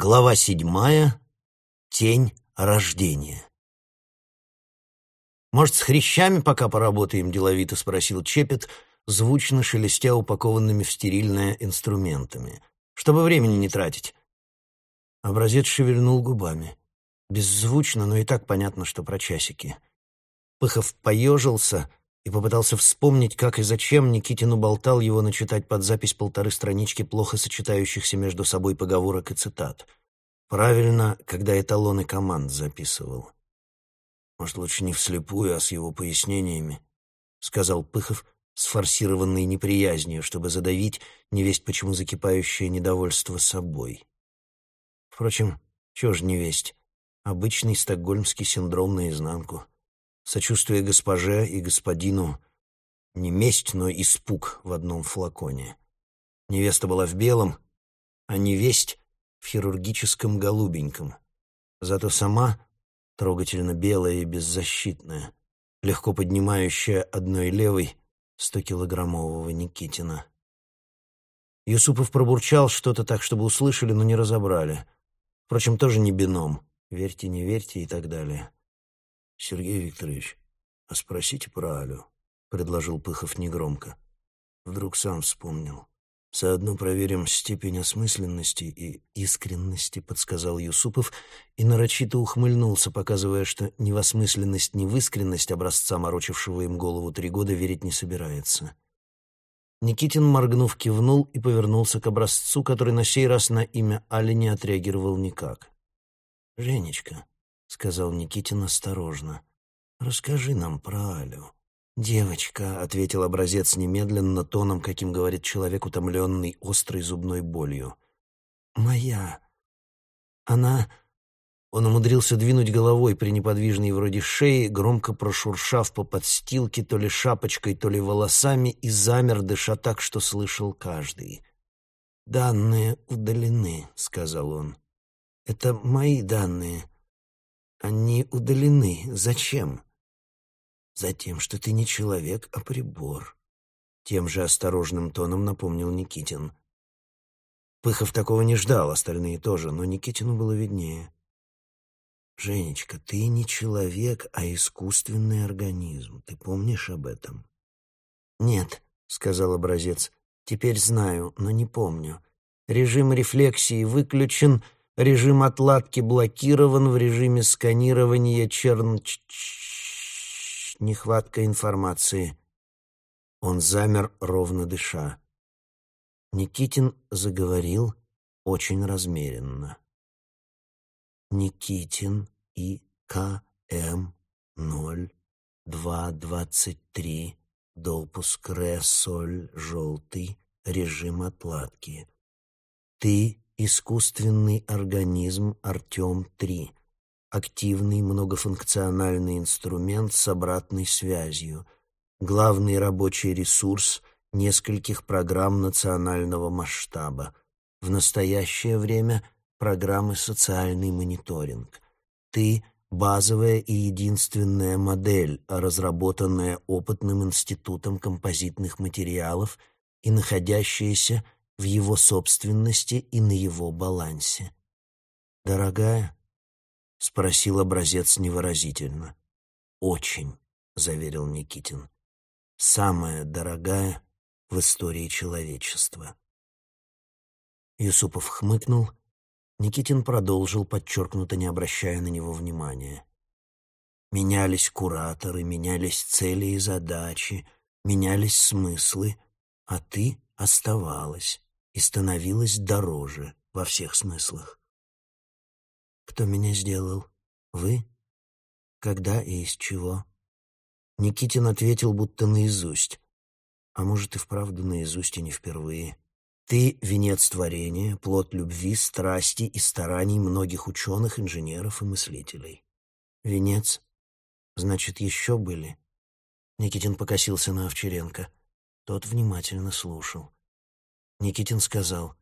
Глава седьмая. Тень рождения. «Может, с хрящами пока поработаем?» — деловито спросил Чепет, звучно шелестя упакованными в стерильное инструментами. «Чтобы времени не тратить». Образец шевельнул губами. Беззвучно, но и так понятно, что про часики. Пыхов поежился и попытался вспомнить, как и зачем Никитин уболтал его начитать под запись полторы странички плохо сочетающихся между собой поговорок и цитат. Правильно, когда эталоны команд записывал. «Может, лучше не вслепую, а с его пояснениями», — сказал Пыхов с форсированной неприязнью, чтобы задавить невесть почему закипающее недовольство собой. Впрочем, чего ж невесть? Обычный стокгольмский синдром наизнанку — сочувствие госпоже и господину, не месть, но испуг в одном флаконе. Невеста была в белом, а невесть в хирургическом голубеньком. Зато сама трогательно белая и беззащитная, легко поднимающая одной левой стокилограммового Никитина. Юсупов пробурчал что-то так, чтобы услышали, но не разобрали. Впрочем, тоже не бином. Верьте, не верьте и так далее. «Сергей Викторович, а спросите про Алю», — предложил Пыхов негромко. Вдруг сам вспомнил. «Заодно проверим степень осмысленности и искренности», — подсказал Юсупов и нарочито ухмыльнулся, показывая, что ни в осмысленность, ни в искренность образца, морочившего им голову три года, верить не собирается. Никитин, моргнув, кивнул и повернулся к образцу, который на сей раз на имя Али не отреагировал никак. «Женечка», — сказал Никитин осторожно. «Расскажи нам про Алю». «Девочка», — ответил образец немедленно тоном, каким говорит человек, утомленный острой зубной болью. «Моя. Она...» Он умудрился двинуть головой при неподвижной вроде шеи, громко прошуршав по подстилке то ли шапочкой, то ли волосами, и замер, дыша так, что слышал каждый. «Данные удалены», — сказал он. «Это мои данные. Они удалены. Зачем? Затем, что ты не человек, а прибор. Тем же осторожным тоном напомнил Никитин. Пыхов такого не ждал, остальные тоже, но Никитину было виднее. «Женечка, ты не человек, а искусственный организм. Ты помнишь об этом?» «Нет», — сказал образец. «Теперь знаю, но не помню. Режим рефлексии выключен, Режим отладки блокирован в режиме сканирования черн... Нехватка информации. Он замер, ровно дыша. Никитин заговорил очень размеренно. Никитин и К.М. 0, 2, 23, допуск РЭ, соль, желтый, режим отладки. Ты Искусственный организм Артем-3. Активный многофункциональный инструмент с обратной связью. Главный рабочий ресурс нескольких программ национального масштаба. В настоящее время программы «Социальный мониторинг». Ты — базовая и единственная модель, разработанная опытным институтом композитных материалов и находящаяся в его собственности и на его балансе. «Дорогая?» — спросил образец невыразительно. «Очень», — заверил Никитин. «Самая дорогая в истории человечества». Юсупов хмыкнул. Никитин продолжил, подчеркнуто не обращая на него внимания. Менялись кураторы, менялись цели и задачи, менялись смыслы, а ты оставалась и становилась дороже во всех смыслах. «Кто меня сделал? Вы? Когда и из чего?» Никитин ответил, будто наизусть. А может, и вправду наизусть, и не впервые. «Ты — венец творения, плод любви, страсти и стараний многих ученых, инженеров и мыслителей. Венец? Значит, еще были?» Никитин покосился на Овчаренко. Тот внимательно слушал. Никитин сказал,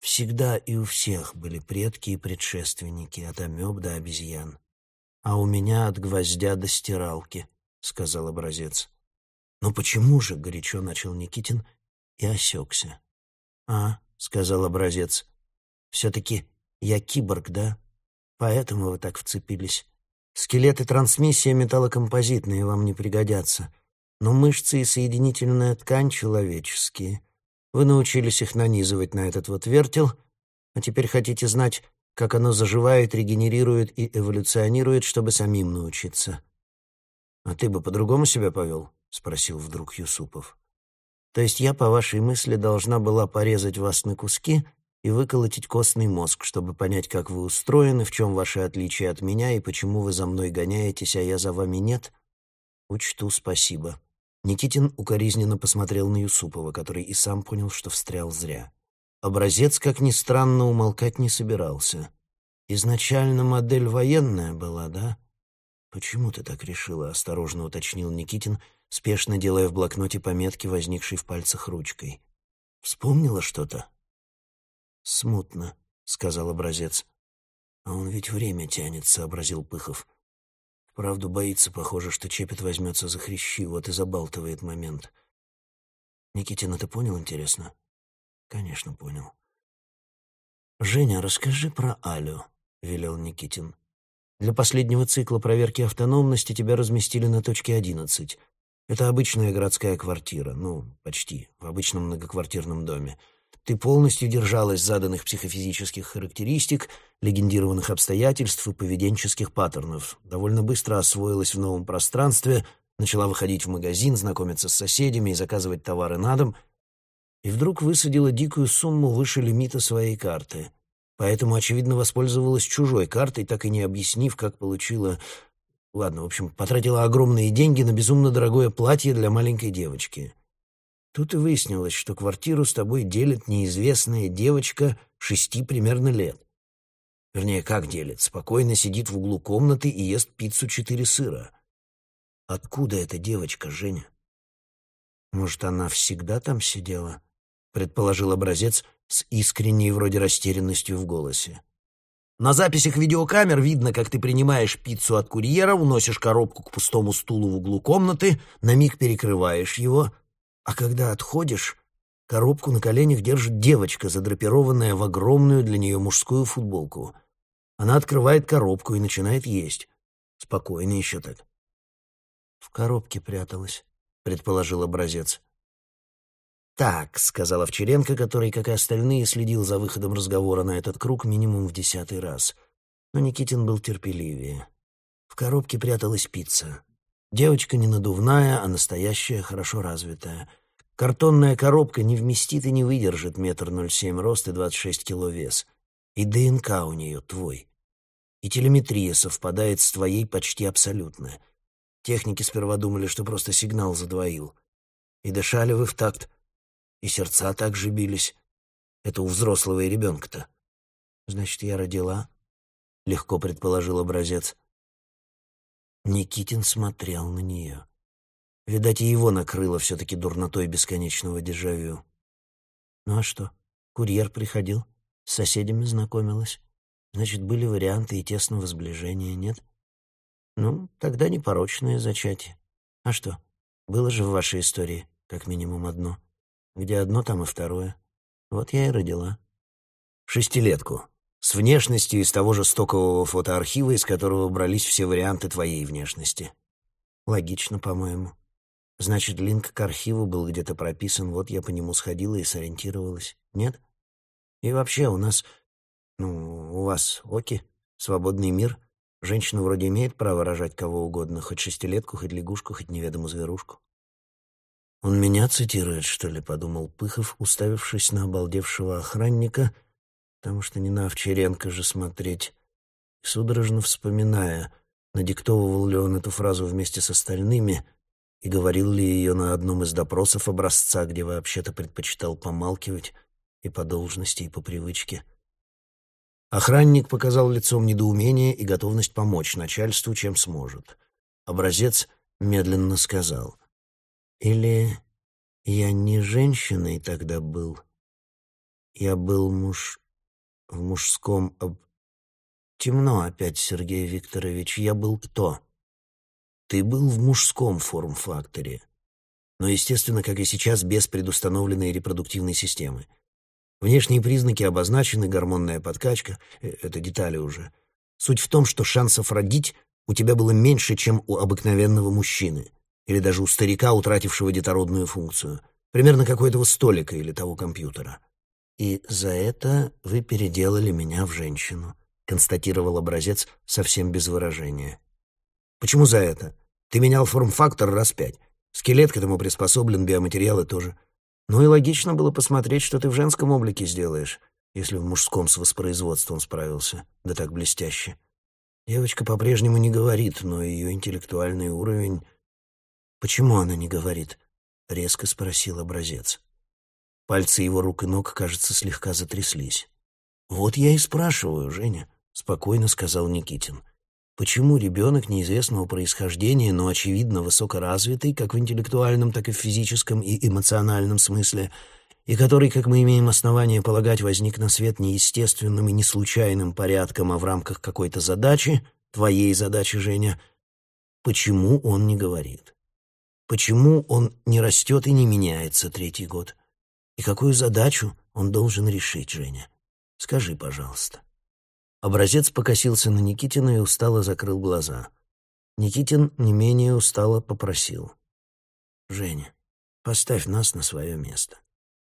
«Всегда и у всех были предки и предшественники, от амеб до обезьян. А у меня от гвоздя до стиралки», — сказал образец. «Но почему же?» — горячо начал Никитин и осекся. «А», — сказал образец, — «все-таки Я киборг, да? Поэтому вы так вцепились. Скелет и трансмиссия металлокомпозитные вам не пригодятся, но мышцы и соединительная ткань человеческие. Вы научились их нанизывать на этот вот вертел, а теперь хотите знать, как оно заживает, регенерирует и эволюционирует, чтобы самим научиться. «А ты бы по-другому себя повел?» — спросил вдруг Юсупов. «То есть я, по вашей мысли, должна была порезать вас на куски и выколотить костный мозг, чтобы понять, как вы устроены, в чем ваши отличия от меня и почему вы за мной гоняетесь, а я за вами нет? Учту, спасибо». Никитин укоризненно посмотрел на Юсупова, который и сам понял, что встрял зря. Образец, как ни странно, умолкать не собирался. «Изначально модель военная была, да?» «Почему ты так решила?» — осторожно уточнил Никитин, спешно делая в блокноте пометки, возникшей в пальцах ручкой. «Вспомнила что-то?» «Смутно», — сказал образец. «А он ведь время тянет», — сообразил Пыхов. Вправду боится, похоже, что Чепет возьмется за хрящи, вот и забалтывает момент. Никитин это понял, интересно? Конечно, понял. «Женя, расскажи про Алю», — велел Никитин. «Для последнего цикла проверки автономности тебя разместили на точке 11. Это обычная городская квартира, ну, почти, в обычном многоквартирном доме. Ты полностью держалась заданных психофизических характеристик, легендированных обстоятельств и поведенческих паттернов. Довольно быстро освоилась в новом пространстве, начала выходить в магазин, знакомиться с соседями и заказывать товары на дом. И вдруг высадила дикую сумму выше лимита своей карты. Поэтому, очевидно, воспользовалась чужой картой, так и не объяснив, как получила... Ладно, в общем, потратила огромные деньги на безумно дорогое платье для маленькой девочки. Тут и выяснилось, что квартиру с тобой делит неизвестная девочка шести примерно лет. Вернее, как делит? Спокойно сидит в углу комнаты и ест пиццу четыре сыра. Откуда эта девочка, Женя? Может, она всегда там сидела? Предположил образец с искренней вроде растерянностью в голосе. На записях видеокамер видно, как ты принимаешь пиццу от курьера, уносишь коробку к пустому стулу в углу комнаты, на миг перекрываешь его, а когда отходишь, коробку на коленях держит девочка, задрапированная в огромную для нее мужскую футболку. Она открывает коробку и начинает есть. Спокойно еще так. «В коробке пряталась», — предположил образец. «Так», — сказал Овчаренко, который, как и остальные, следил за выходом разговора на этот круг минимум в десятый раз. Но Никитин был терпеливее. В коробке пряталась пицца. Девочка не надувная, а настоящая, хорошо развитая. Картонная коробка не вместит и не выдержит метр ноль семь рост и двадцать шесть кило вес. И ДНК у нее твой. И телеметрия совпадает с твоей почти абсолютно. Техники сперва думали, что просто сигнал задвоил. И дышали вы в такт, и сердца так же бились. Это у взрослого и ребенка-то. Значит, я родила, — легко предположил образец. Никитин смотрел на нее. Видать, и его накрыло все-таки дурнотой бесконечного дежавю. Ну а что? Курьер приходил, с соседями знакомилась. Значит, были варианты и тесного сближения, нет? Ну, тогда непорочное зачатие. А что? Было же в вашей истории как минимум одно. Где одно, там и второе. Вот я и родила. Шестилетку. С внешностью из того же стокового фотоархива, из которого брались все варианты твоей внешности. Логично, по-моему. Значит, линк к архиву был где-то прописан, вот я по нему сходила и сориентировалась. Нет? И вообще у нас... Ну, у вас оки, свободный мир. Женщина вроде имеет право рожать кого угодно, хоть шестилетку, хоть лягушку, хоть неведомую зверушку. «Он меня цитирует, что ли?» — подумал Пыхов, уставившись на обалдевшего охранника — потому что не на Овчаренко же смотреть. И судорожно вспоминая, надиктовывал ли он эту фразу вместе с остальными и говорил ли ее на одном из допросов образца, где вообще-то предпочитал помалкивать и по должности, и по привычке. Охранник показал лицом недоумение и готовность помочь начальству, чем сможет. Образец медленно сказал. «Или я не женщиной тогда был, я был муж в мужском об... Темно опять, Сергей Викторович. Я был кто? Ты был в мужском форм-факторе. Но, естественно, как и сейчас, без предустановленной репродуктивной системы. Внешние признаки обозначены, гормонная подкачка э, — это детали уже. Суть в том, что шансов родить у тебя было меньше, чем у обыкновенного мужчины, или даже у старика, утратившего детородную функцию, примерно как у этого столика или того компьютера. И за это вы переделали меня в женщину, констатировал образец совсем без выражения. Почему за это? Ты менял форм-фактор раз пять. Скелет к этому приспособлен, биоматериалы тоже. Ну и логично было посмотреть, что ты в женском облике сделаешь, если в мужском с воспроизводством справился, да так блестяще. Девочка по-прежнему не говорит, но ее интеллектуальный уровень... «Почему она не говорит?» — резко спросил образец. Пальцы его рук и ног, кажется, слегка затряслись. «Вот я и спрашиваю, Женя», — спокойно сказал Никитин. Почему ребенок неизвестного происхождения, но, очевидно, высокоразвитый, как в интеллектуальном, так и в физическом и эмоциональном смысле, и который, как мы имеем основание полагать, возник на свет неестественным и не случайным порядком, а в рамках какой-то задачи, твоей задачи, Женя, почему он не говорит? Почему он не растет и не меняется третий год? И какую задачу он должен решить, Женя? Скажи, пожалуйста. Образец покосился на Никитина и устало закрыл глаза. Никитин не менее устало попросил. «Женя, поставь нас на свое место.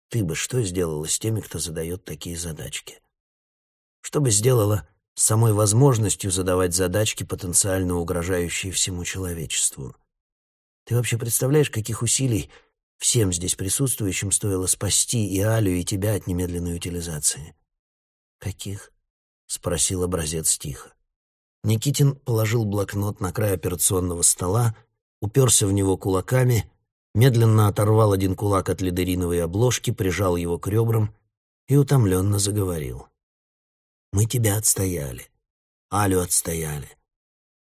Ты бы что сделала с теми, кто задает такие задачки? Что бы сделала с самой возможностью задавать задачки, потенциально угрожающие всему человечеству? Ты вообще представляешь, каких усилий всем здесь присутствующим стоило спасти и Алю, и тебя от немедленной утилизации? Каких? — спросил образец тихо. Никитин положил блокнот на край операционного стола, уперся в него кулаками, медленно оторвал один кулак от лидериновой обложки, прижал его к ребрам и утомленно заговорил. «Мы тебя отстояли, Алю отстояли.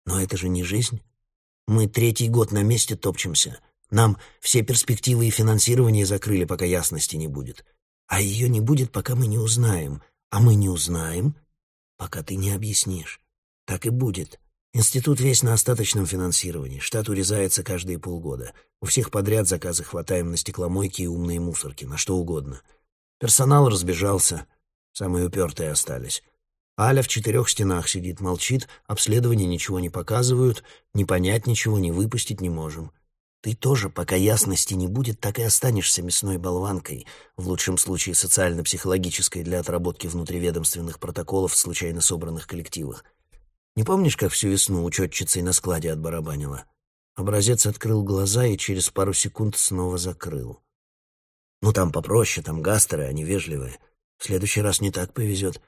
Но это же не жизнь. Мы третий год на месте топчемся. Нам все перспективы и финансирование закрыли, пока ясности не будет. А ее не будет, пока мы не узнаем. А мы не узнаем, пока ты не объяснишь. Так и будет. Институт весь на остаточном финансировании. Штат урезается каждые полгода. У всех подряд заказы хватаем на стекломойки и умные мусорки, на что угодно. Персонал разбежался. Самые упертые остались. Аля в четырех стенах сидит, молчит, обследования ничего не показывают, не понять ничего, не выпустить не можем. Ты тоже, пока ясности не будет, так и останешься мясной болванкой, в лучшем случае социально-психологической для отработки внутриведомственных протоколов в случайно собранных коллективах. Не помнишь, как всю весну учетчицей на складе отбарабанила? Образец открыл глаза и через пару секунд снова закрыл. Ну, там попроще, там гастеры, они вежливые. В следующий раз не так повезет.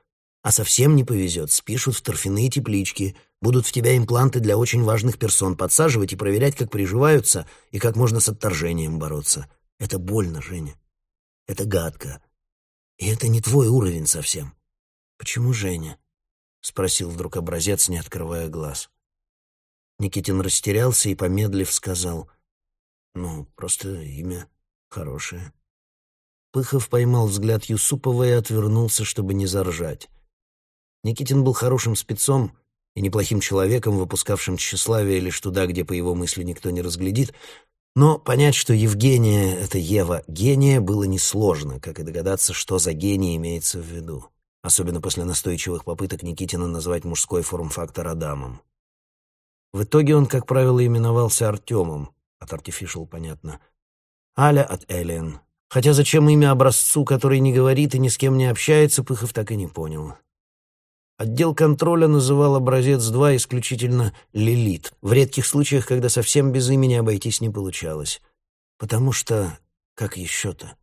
А совсем не повезет, спишут в торфяные теплички, будут в тебя импланты для очень важных персон подсаживать и проверять, как приживаются и как можно с отторжением бороться. Это больно, Женя. Это гадко. И это не твой уровень совсем. Почему Женя? Спросил вдруг образец, не открывая глаз. Никитин растерялся и, помедлив, сказал, «Ну, просто имя хорошее». Пыхов поймал взгляд Юсупова и отвернулся, чтобы не заржать. Никитин был хорошим спецом и неплохим человеком, выпускавшим тщеславие лишь туда, где, по его мысли, никто не разглядит, но понять, что Евгения — это Ева гения, было несложно, как и догадаться, что за гений имеется в виду, особенно после настойчивых попыток Никитина назвать мужской форм-фактор Адамом. В итоге он, как правило, именовался Артемом, от Artificial, понятно, Аля от Эллен. Хотя зачем имя образцу, который не говорит и ни с кем не общается, Пыхов так и не понял. Отдел контроля называл образец 2 исключительно «Лилит», в редких случаях, когда совсем без имени обойтись не получалось. Потому что... как еще-то?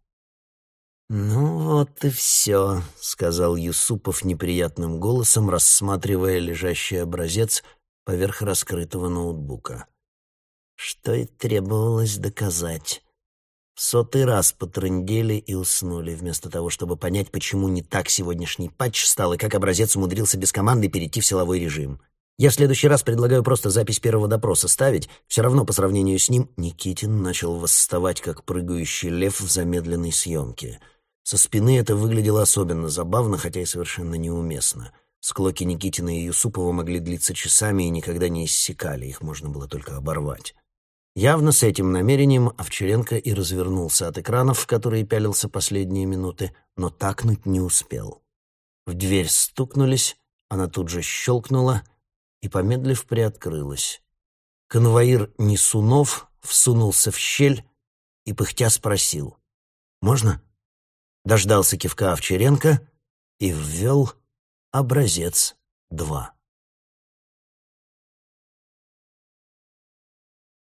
«Ну вот и все», — сказал Юсупов неприятным голосом, рассматривая лежащий образец поверх раскрытого ноутбука. Что и требовалось доказать сотый раз потрындели и уснули, вместо того, чтобы понять, почему не так сегодняшний патч стал и как образец умудрился без команды перейти в силовой режим. Я в следующий раз предлагаю просто запись первого допроса ставить. Все равно по сравнению с ним Никитин начал восставать, как прыгающий лев в замедленной съемке. Со спины это выглядело особенно забавно, хотя и совершенно неуместно. Склоки Никитина и Юсупова могли длиться часами и никогда не иссякали, их можно было только оборвать. Явно с этим намерением Овчаренко и развернулся от экранов, в которые пялился последние минуты, но такнуть не успел. В дверь стукнулись, она тут же щелкнула и, помедлив, приоткрылась. Конвоир Несунов всунулся в щель и, пыхтя, спросил. «Можно?» Дождался кивка Овчаренко и ввел образец два.